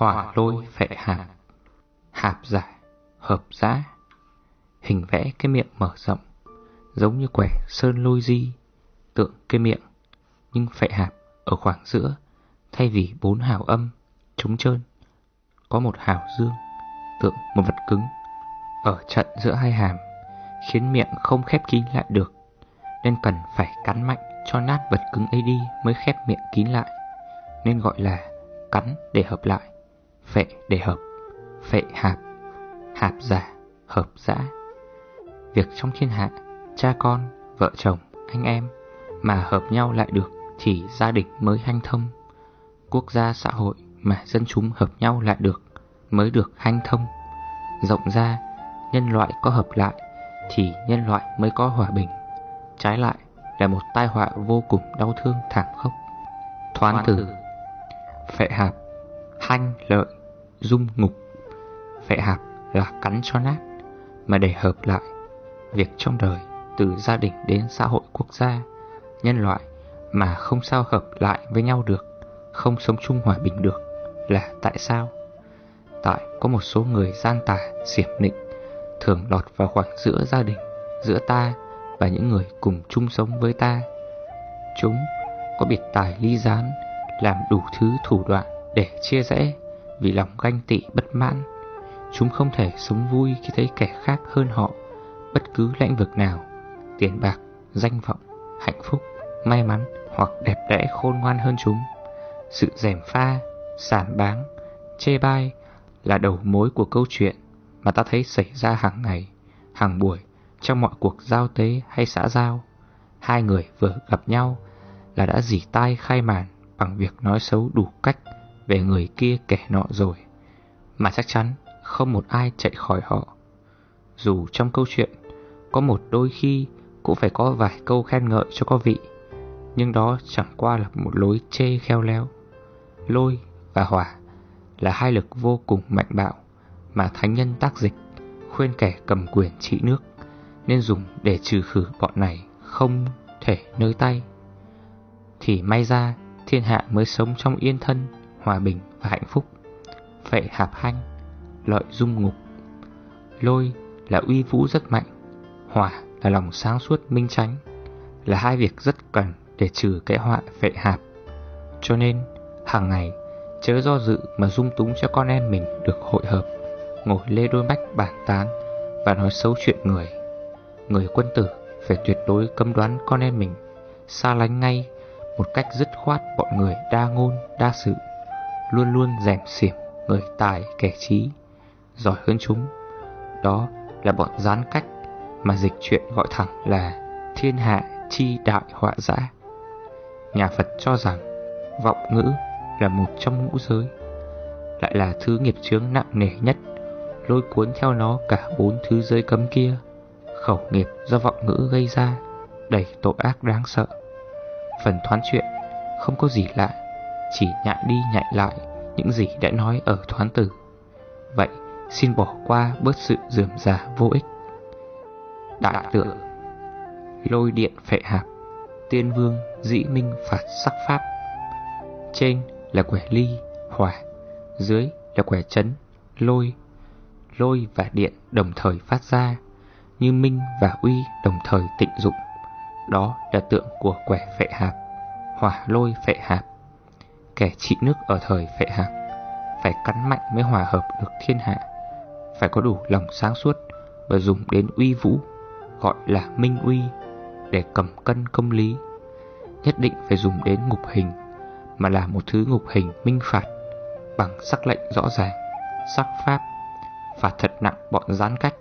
Hỏa lôi phệ hạp Hạp giả Hợp giã Hình vẽ cái miệng mở rộng, Giống như quẻ sơn lôi di, Tượng cái miệng, Nhưng phệ hạp ở khoảng giữa, Thay vì bốn hào âm Trống trơn, Có một hào dương, Tượng một vật cứng, Ở trận giữa hai hàm, Khiến miệng không khép kín lại được, Nên cần phải cắn mạnh cho nát vật cứng ấy đi Mới khép miệng kín lại, Nên gọi là cắn để hợp lại. Phệ để hợp Phệ hạp Hạp giả Hợp giã. Việc trong thiên hạ Cha con, vợ chồng, anh em Mà hợp nhau lại được Thì gia đình mới hanh thông. Quốc gia xã hội mà dân chúng hợp nhau lại được Mới được hanh thông. Rộng ra Nhân loại có hợp lại Thì nhân loại mới có hòa bình. Trái lại là một tai họa vô cùng đau thương thảm khốc. Thoán tử Phệ hạp Hanh lợi dung ngục. Vẽ hạp là cắn cho nát, Mà để hợp lại, Việc trong đời, Từ gia đình đến xã hội quốc gia, Nhân loại Mà không sao hợp lại với nhau được, Không sống chung hòa bình được Là tại sao? Tại có một số người gian tà, Xiểm nịnh, Thường lọt vào khoảng giữa gia đình, Giữa ta và những người cùng chung sống với ta. Chúng có biệt tài ly gián, Làm đủ thứ thủ đoạn để chia rẽ vì lòng ganh tị bất mãn. Chúng không thể sống vui khi thấy kẻ khác hơn họ Bất cứ lĩnh vực nào Tiền bạc, danh vọng, hạnh phúc, may mắn Hoặc đẹp đẽ khôn ngoan hơn chúng. Sự rèm pha, sàn báng, chê bai Là đầu mối của câu chuyện Mà ta thấy xảy ra hàng ngày Hàng buổi Trong mọi cuộc giao tế hay xã giao. Hai người vừa gặp nhau Là đã dỉ tai khai màn Bằng việc nói xấu đủ cách về người kia kẻ nọ rồi. Mà chắc chắn không một ai chạy khỏi họ. Dù trong câu chuyện, Có một đôi khi Cũng phải có vài câu khen ngợi cho có vị, Nhưng đó chẳng qua là một lối chê kheo léo. Lôi và hỏa Là hai lực vô cùng mạnh bạo Mà thánh nhân tác dịch, Khuyên kẻ cầm quyền trị nước, Nên dùng để trừ khử bọn này Không thể nơi tay. Thì may ra thiên hạ mới sống trong yên thân hòa bình và hạnh phúc. Phệ hạp hanh Lợi dung ngục. Lôi là uy vũ rất mạnh Hỏa là lòng sáng suốt minh tránh Là hai việc rất cần để trừ cái họa phệ hạp. Cho nên hàng ngày chớ do dự mà dung túng cho con em mình được hội hợp Ngồi lê đôi bách bản tán Và nói xấu chuyện người. Người quân tử phải tuyệt đối cấm đoán con em mình Xa lánh ngay một cách dứt khoát bọn người đa ngôn, đa sự. Luôn luôn rèm xỉm người tài kẻ trí, Giỏi hơn chúng. Đó là bọn gián cách Mà dịch chuyện gọi thẳng là Thiên hạ chi đại họa dã. Nhà Phật cho rằng Vọng ngữ là một trong ngũ giới, Lại là thứ nghiệp chướng nặng nề nhất, Lôi cuốn theo nó cả bốn thứ giới cấm kia. Khẩu nghiệp do vọng ngữ gây ra, Đầy tội ác đáng sợ. Phần thoán chuyện Không có gì lạ chỉ nhại đi nhại lại những gì đã nói ở thoán tử. Vậy xin bỏ qua bớt sự dườm già vô ích. Đại tượng Lôi điện phệ hạp Tiên vương dĩ minh phạt sắc pháp Trên là quẻ ly, hỏa Dưới là quẻ chấn, lôi Lôi và điện đồng thời phát ra Như minh và uy đồng thời tịnh dụng Đó là tượng của quẻ phệ hạp Hỏa lôi phệ hạp Kẻ trị nước ở thời phệ hạc Phải cắn mạnh mới hòa hợp được thiên hạ. Phải có đủ lòng sáng suốt Và dùng đến uy vũ Gọi là minh uy Để cầm cân công lý. Nhất định phải dùng đến ngục hình Mà là một thứ ngục hình minh phạt Bằng sắc lệnh rõ ràng Sắc pháp Phạt thật nặng bọn gián cách.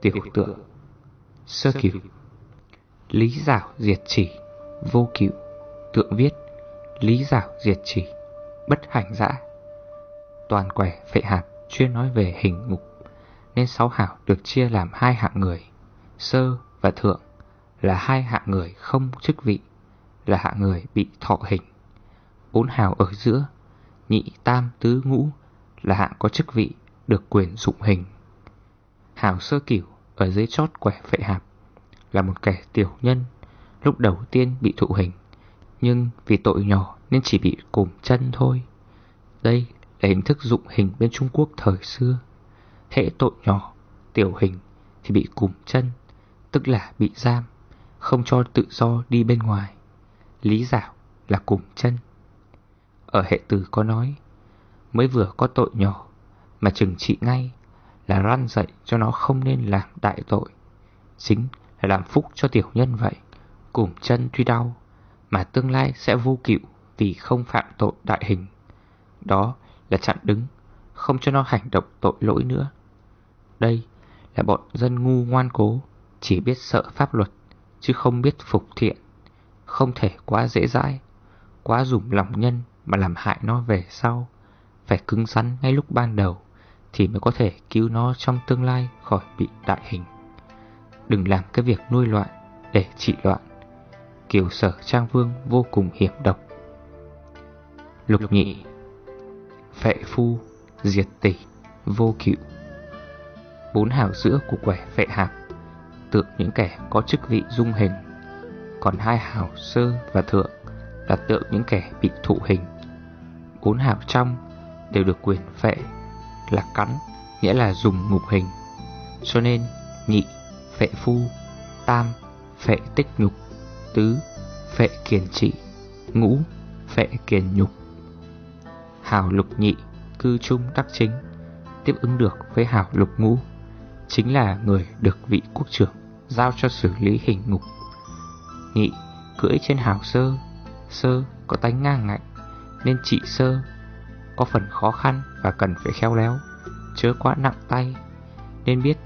Tiểu tượng Sơ cửu. Lý giảo diệt chỉ Vô cửu Tượng viết Lý giảo diệt chỉ Bất hành dã. Toàn quẻ phệ hạt chuyên nói về hình ngục, Nên sáu hảo được chia làm hai hạng người, Sơ và thượng, Là hai hạng người không chức vị, Là hạng người bị thọ hình. Bốn hào ở giữa, Nhị tam tứ ngũ, Là hạng có chức vị, Được quyền dụng hình. Hào sơ cửu ở dưới chót quẻ phệ hạp Là một kẻ tiểu nhân, Lúc đầu tiên bị thụ hình nhưng vì tội nhỏ nên chỉ bị cùm chân thôi Đây là hình thức dụng hình bên Trung Quốc thời xưa. Hệ tội nhỏ, tiểu hình thì bị cùm chân, tức là bị giam, không cho tự do đi bên ngoài. Lý giải là cùm chân. Ở hệ từ có nói, mới vừa có tội nhỏ mà trừng trị ngay là răn dạy cho nó không nên làm đại tội. Chính là làm phúc cho tiểu nhân vậy. Cùm chân tuy đau mà tương lai sẽ vô cựu vì không phạm tội đại hình. Đó là chặn đứng, không cho nó hành động tội lỗi nữa. Đây là bọn dân ngu ngoan cố, chỉ biết sợ pháp luật, chứ không biết phục thiện. Không thể quá dễ dãi, quá dùng lòng nhân mà làm hại nó về sau. Phải cứng rắn ngay lúc ban đầu, thì mới có thể cứu nó trong tương lai khỏi bị đại hình. Đừng làm cái việc nuôi loạn để trị loạn. Kiều sở trang vương vô cùng hiểm độc. Lục nhị Phệ phu, diệt tỷ, vô cựu Bốn hào giữa của quẻ phệ hạc Tượng những kẻ có chức vị dung hình. Còn hai hào sơ và thượng Là tượng những kẻ bị thụ hình. Bốn hào trong đều được quyền phệ Là cắn, nghĩa là dùng ngục hình. Cho nên nhị, phệ phu, tam, phệ tích nhục. Tứ, phệ kiền trị Ngũ, phệ kiền nhục hào lục nhị, cư trung đắc chính, tiếp ứng được với hào lục ngũ, chính là người được vị quốc trưởng giao cho xử lý hình ngục. Nhị cưỡi trên hào sơ, sơ có tánh ngang ngạnh, nên trị sơ có phần khó khăn và cần phải khéo léo, chớ quá nặng tay, nên biết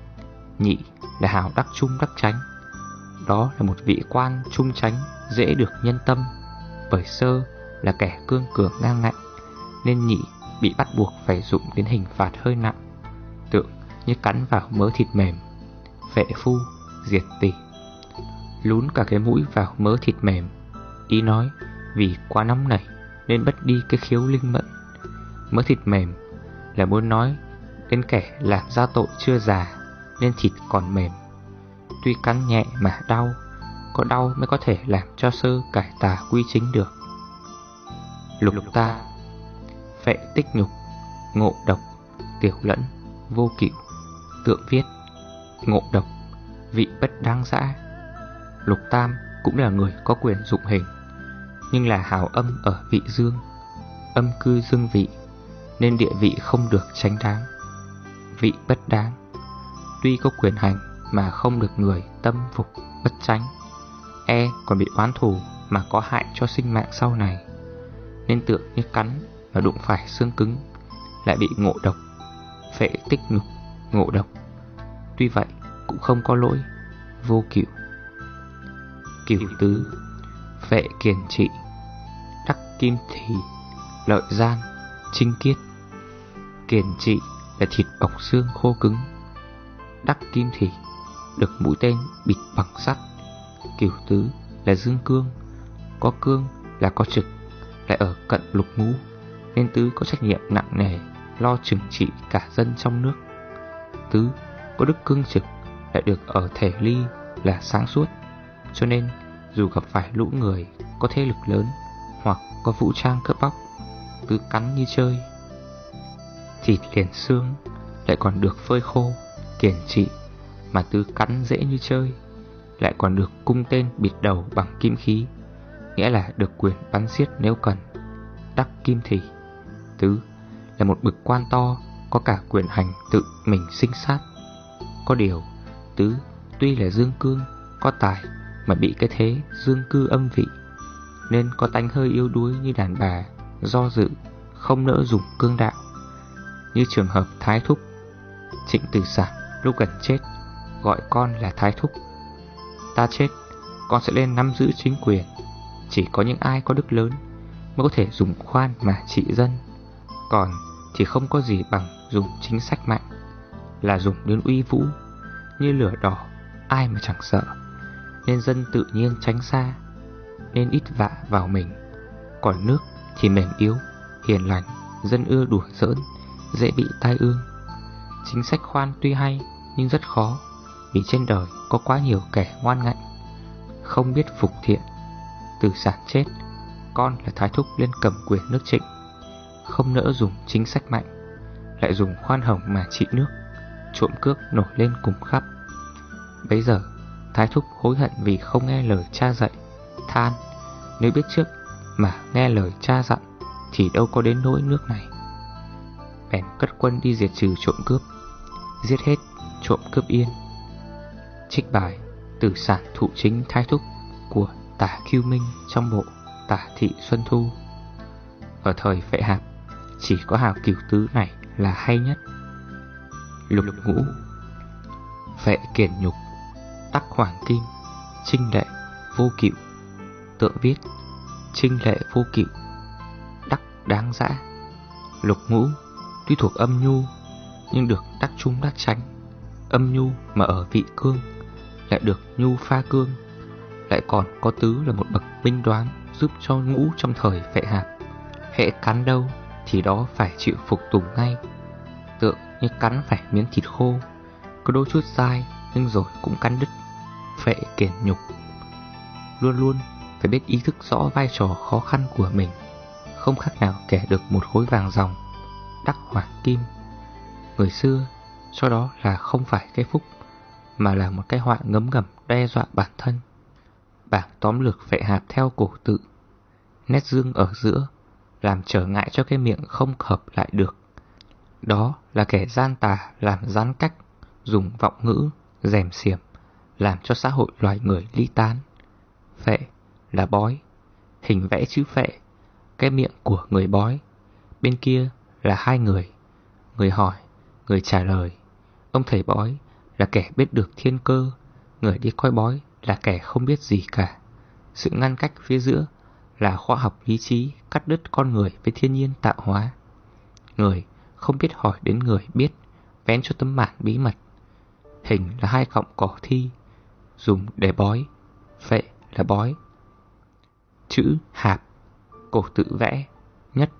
nhị là hào đắc trung đắc tránh. Đó là một vị quan trung tránh dễ được nhân tâm, bởi sơ là kẻ cương cường ngang ngạnh nên nhị bị bắt buộc phải dụng đến hình phạt hơi nặng, tượng như cắn vào mớ thịt mềm, vệ phu, diệt tỷ. Lún cả cái mũi vào mớ thịt mềm, ý nói vì quá nóng nảy nên bất đi cái khiếu linh mẫn. Mớ thịt mềm là muốn nói đến kẻ làm ra tội chưa già nên thịt còn mềm. Tuy cắn nhẹ mà đau, có đau mới có thể làm cho sư cải tà quy chính được. Lục ta Phệ tích nhục Ngộ độc Tiểu lẫn Vô kiệu, Tượng viết Ngộ độc Vị bất đáng dã Lục Tam cũng là người có quyền dụng hình Nhưng là hào âm ở vị dương Âm cư dương vị Nên địa vị không được tránh đáng Vị bất đáng Tuy có quyền hành mà không được người tâm phục bất tránh E còn bị oán thù mà có hại cho sinh mạng sau này Nên tượng như cắn và đụng phải xương cứng lại bị ngộ độc, phệ tích ngục, ngộ độc. Tuy vậy cũng không có lỗi, vô cửu. Cửu tứ, phệ kiền trị, đắc kim thì, lợi gian, trinh kiết. Kiền trị là thịt bọc xương khô cứng, đắc kim thì được mũi tên bịt bằng sắt. Kiểu tứ là dương cương, có cương là có trực, lại ở cận lục ngũ nên Tứ có trách nhiệm nặng nề lo trừng trị cả dân trong nước. Tứ có đức cương trực lại được ở thể ly là sáng suốt, cho nên dù gặp phải lũ người có thế lực lớn hoặc có vũ trang cướp bóc, Tứ cắn như chơi. Thịt liền xương lại còn được phơi khô, kiển trị mà Tứ cắn dễ như chơi, lại còn được cung tên bịt đầu bằng kim khí, nghĩa là được quyền bắn xiết nếu cần. Đắc kim thì Tứ là một bực quan to Có cả quyền hành tự mình sinh sát Có điều Tứ tuy là dương cương Có tài mà bị cái thế dương cư âm vị Nên có tánh hơi yếu đuối như đàn bà Do dự không nỡ dùng cương đạo Như trường hợp Thái Thúc Trịnh Tử Sản lúc gần chết Gọi con là Thái Thúc. Ta chết, Con sẽ lên nắm giữ chính quyền. Chỉ có những ai có đức lớn Mới có thể dùng khoan mà trị dân. Còn thì không có gì bằng dùng chính sách mạnh Là dùng đến uy vũ, Như lửa đỏ, Ai mà chẳng sợ. Nên dân tự nhiên tránh xa, Nên ít vạ vào mình. Còn nước thì mềm yếu, Hiền lành, Dân ưa đùa giỡn, Dễ bị tai ương. Chính sách khoan tuy hay Nhưng rất khó. Vì trên đời có quá nhiều kẻ ngoan ngạnh, Không biết phục thiện, Từ sản chết, Con là thái thúc lên cầm quyền nước trịnh, không nỡ dùng chính sách mạnh, Lại dùng khoan hồng mà trị nước, Trộm cướp nổi lên cùng khắp. Bấy giờ, Thái thúc hối hận vì không nghe lời cha dạy, Than, Nếu biết trước mà nghe lời cha dặn Thì đâu có đến nỗi nước này. Bèn cất quân đi diệt trừ trộm cướp. Giết hết trộm cướp yên. Trích bài từ sản thụ chính thái thúc Của tả kiêu minh trong bộ tả thị Xuân Thu. Ở thời vệ hạp Chỉ có hào cửu tứ này là hay nhất. Lục ngũ Vệ kiển nhục, Tắc hoàng kim, Trinh lệ vô cựu Tượng viết, Trinh lệ vô cựu Đắc đáng dã Lục ngũ, Tuy thuộc âm nhu, Nhưng được đắc trung đắc tránh Âm nhu mà ở vị cương. Lại được nhu pha cương. Lại còn có tứ là một bậc minh đoán Giúp cho ngũ trong thời vệ hạp Hệ cắn đâu Thì đó phải chịu phục tùng ngay. Tượng như cắn phải miếng thịt khô, Có đôi chút dai Nhưng rồi cũng cắn đứt. Phệ kiển nhục. Luôn luôn phải biết ý thức rõ vai trò khó khăn của mình, Không khác nào kẻ được một khối vàng ròng, Đắc hoàng kim. Người xưa, cho đó là không phải cái phúc. Mà là một cái họa ngấm ngầm đe dọa bản thân. Bảng tóm lược vệ hạp theo cổ tự Nét dương ở giữa Làm trở ngại cho cái miệng không hợp lại được. Đó là kẻ gian tà làm gián cách Dùng vọng ngữ, rèm xiềm Làm cho xã hội loài người ly tán Phệ là bói Hình vẽ chữ phệ Cái miệng của người bói. Bên kia là hai người Người hỏi, người trả lời. Ông thầy bói là kẻ biết được thiên cơ, Người đi coi bói là kẻ không biết gì cả. Sự ngăn cách phía giữa là khoa học lý trí cắt đứt con người với thiên nhiên tạo hóa. Người không biết hỏi đến người biết, Vén cho tấm màn bí mật. Hình là hai cọng cỏ thi, Dùng để bói, Vệ là bói. Chữ hạp, Cổ tự vẽ, Nhất,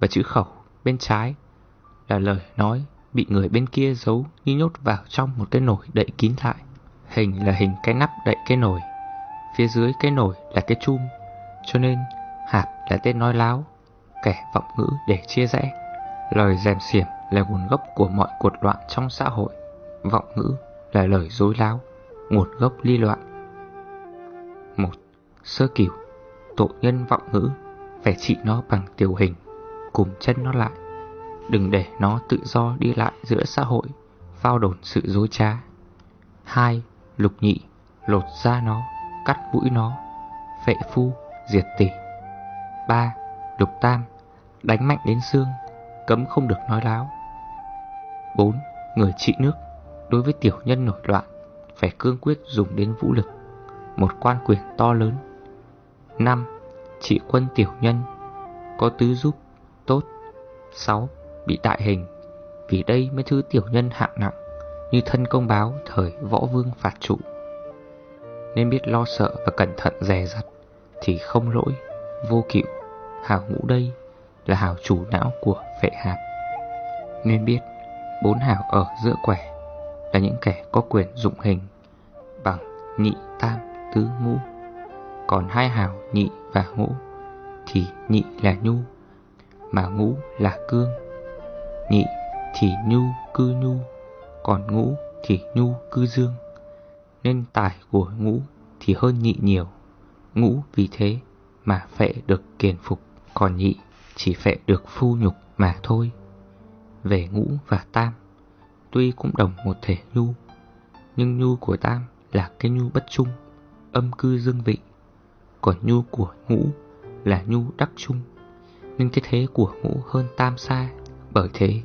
Và chữ khẩu bên trái Là lời nói bị người bên kia giấu như nhốt vào trong một cái nồi đậy kín lại. Hình là hình cái nắp đậy cái nồi, phía dưới cái nồi là cái chum, cho nên hạp là tên nói láo, kẻ vọng ngữ để chia rẽ. Lời dèm xiểm là nguồn gốc của mọi cuộc loạn trong xã hội, vọng ngữ là lời dối láo, nguồn gốc ly loạn. một Sơ cửu, tội nhân vọng ngữ, phải trị nó bằng tiểu hình, cùng chân nó lại. Đừng để nó tự do đi lại giữa xã hội Phao đồn sự dối trá. Hai Lục nhị Lột da nó Cắt mũi nó Phệ phu Diệt tỷ. Ba Lục tam Đánh mạnh đến xương Cấm không được nói láo. Bốn, Người trị nước Đối với tiểu nhân nổi loạn Phải cương quyết dùng đến vũ lực Một quan quyền to lớn. Năm, Trị quân tiểu nhân Có tứ giúp Tốt. 6 bị đại hình. Vì đây mới thứ tiểu nhân hạng nặng Như thân công báo thời võ vương phạt trụ. Nên biết lo sợ và cẩn thận dè dặt Thì không lỗi, vô cựu. Hào ngũ đây là hào chủ não của vệ hạt Nên biết bốn hào ở giữa quẻ Là những kẻ có quyền dụng hình Bằng nhị tam tứ ngũ. Còn hai hào nhị và ngũ Thì nhị là nhu Mà ngũ là cương. Nhị thì nhu cư nhu, Còn ngũ thì nhu cư dương. Nên tài của ngũ thì hơn nhị nhiều. Ngũ vì thế mà phệ được kiền phục, Còn nhị chỉ phệ được phu nhục mà thôi. Về ngũ và tam, Tuy cũng đồng một thể nhu, Nhưng nhu của tam là cái nhu bất trung, Âm cư dương vị. Còn nhu của ngũ là nhu đắc trung, Nên cái thế của ngũ hơn tam xa bởi thế,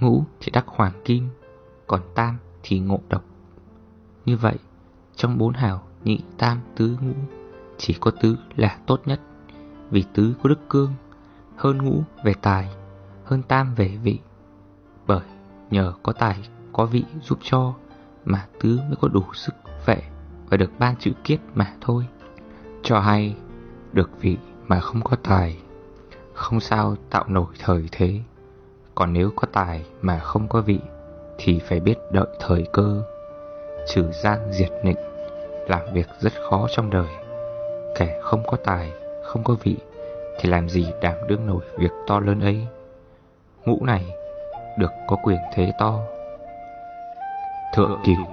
ngũ thì đắc hoàng kim, còn tam thì ngộ độc. Như vậy, trong bốn hào nhị tam tứ ngũ, chỉ có tứ là tốt nhất, vì tứ có đức cương, hơn ngũ về tài, hơn tam về vị. Bởi nhờ có tài, có vị giúp cho, mà tứ mới có đủ sức vệ và được ban chữ kiết mà thôi. Cho hay, được vị mà không có tài, không sao tạo nổi thời thế. Còn nếu có tài mà không có vị Thì phải biết đợi thời cơ. Trừ gian diệt nịnh Làm việc rất khó trong đời. Kẻ không có tài, không có vị Thì làm gì đảm đương nổi việc to lớn ấy? Ngũ này được có quyền thế to. Thượng cửu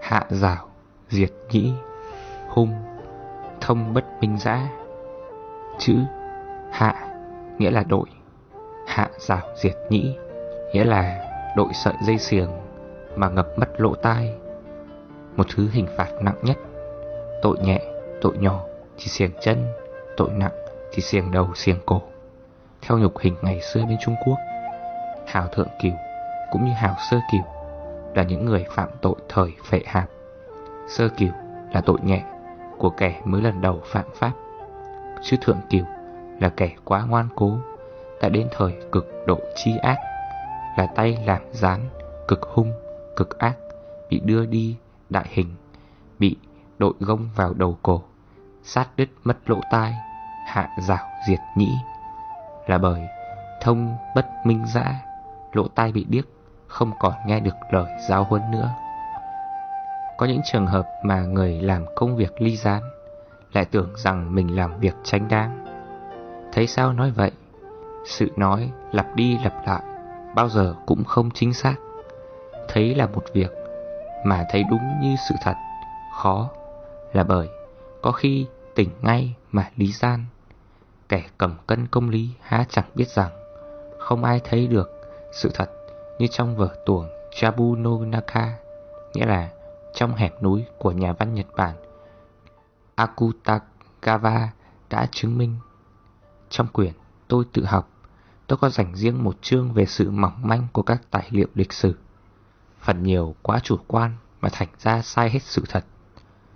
Hạ rào, diệt nhĩ, hung, thông bất minh giã. Chữ hạ nghĩa là đội, hạ rào diệt nhĩ nghĩa là đội sợi dây xiềng mà ngập mất lỗ tai. Một thứ hình phạt nặng nhất, tội nhẹ, tội nhỏ chỉ xiềng chân, tội nặng chỉ xiềng đầu xiềng cổ. Theo nhục hình ngày xưa bên Trung Quốc, hào thượng cửu cũng như hào sơ cửu là những người phạm tội thời phệ hạp. Sơ cửu là tội nhẹ của kẻ mới lần đầu phạm pháp. Chứ thượng cửu là kẻ quá ngoan cố, đã đến thời cực độ chi ác, là tay làm gián, cực hung, cực ác, bị đưa đi đại hình, bị đội gông vào đầu cổ, sát đứt mất lỗ tai, hạ rào diệt nhĩ. Là bởi thông bất minh dã, lỗ tai bị điếc, không còn nghe được lời giáo huấn nữa. Có những trường hợp mà người làm công việc ly gián lại tưởng rằng mình làm việc tránh đáng. Thấy sao nói vậy? Sự nói lặp đi lặp lại bao giờ cũng không chính xác. Thấy là một việc mà thấy đúng như sự thật, khó là bởi có khi tỉnh ngay mà lý gian. Kẻ cầm cân công lý há chẳng biết rằng không ai thấy được sự thật như trong vở tuồng Jabu nghĩa là trong hẻm núi của nhà văn Nhật Bản Akutagawa đã chứng minh. Trong quyển Tôi tự học, tôi có dành riêng một chương về sự mỏng manh của các tài liệu lịch sử. Phần nhiều quá chủ quan mà thành ra sai hết sự thật.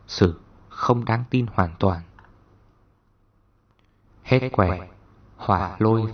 Sử không đáng tin hoàn toàn. Hết quẻ, hỏa lôi